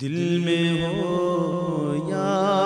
دل میں ہو یا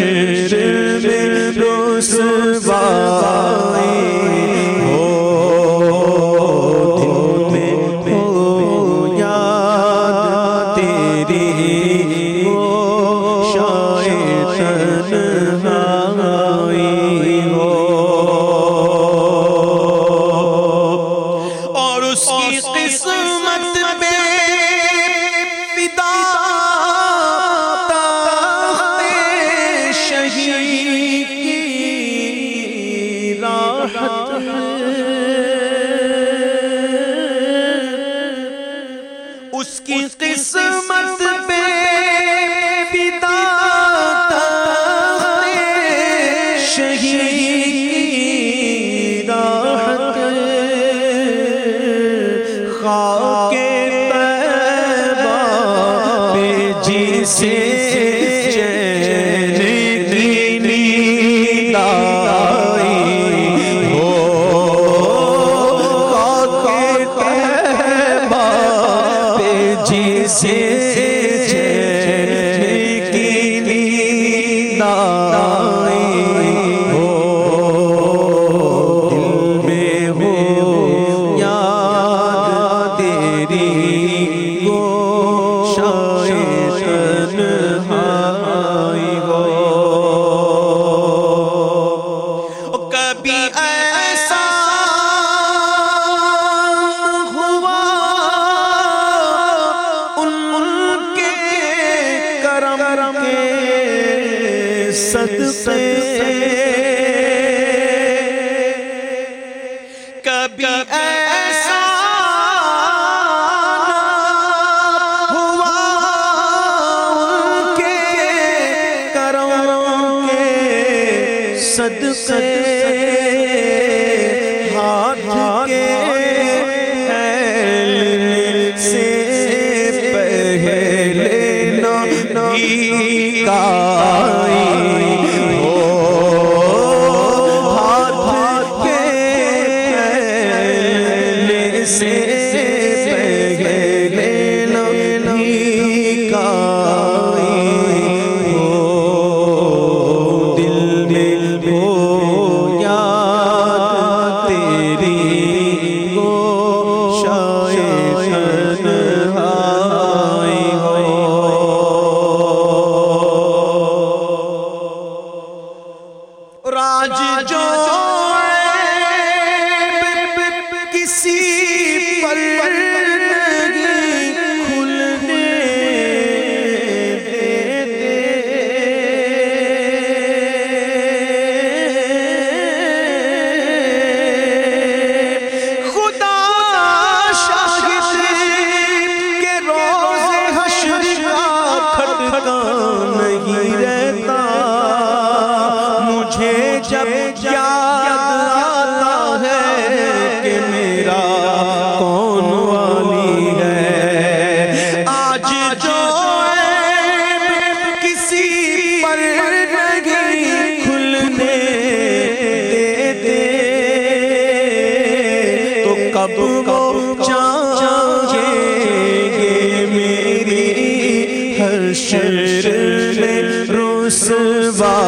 محشر میں رسوا اس کی قسمت پہ بتا شہید خاک جی سے سے کرم کے صدقے۔ کبھی ایسا ہوا کے کرم کے صدقے محشر میں رسوا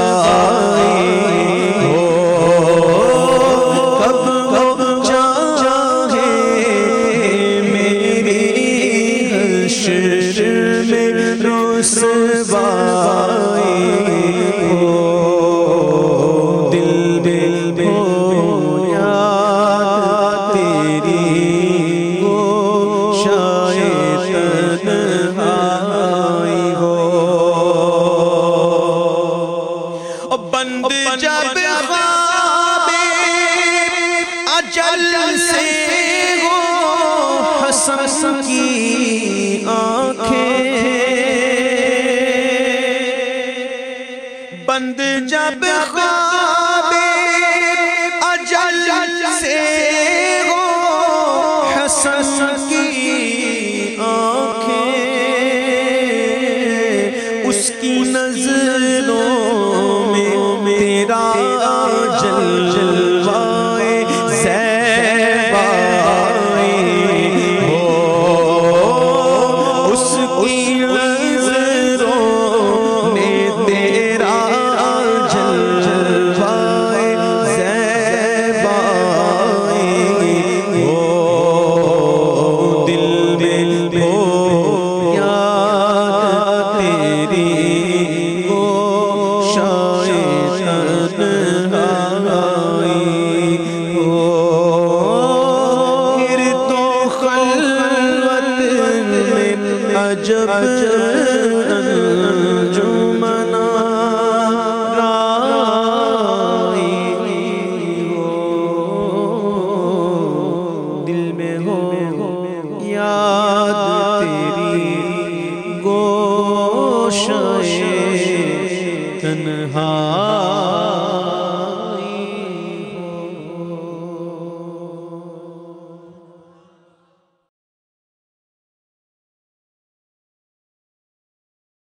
اجل سے ہو حسن کی آنکھیں۔ بند جب خواہ یاد تیری گوشے تنہا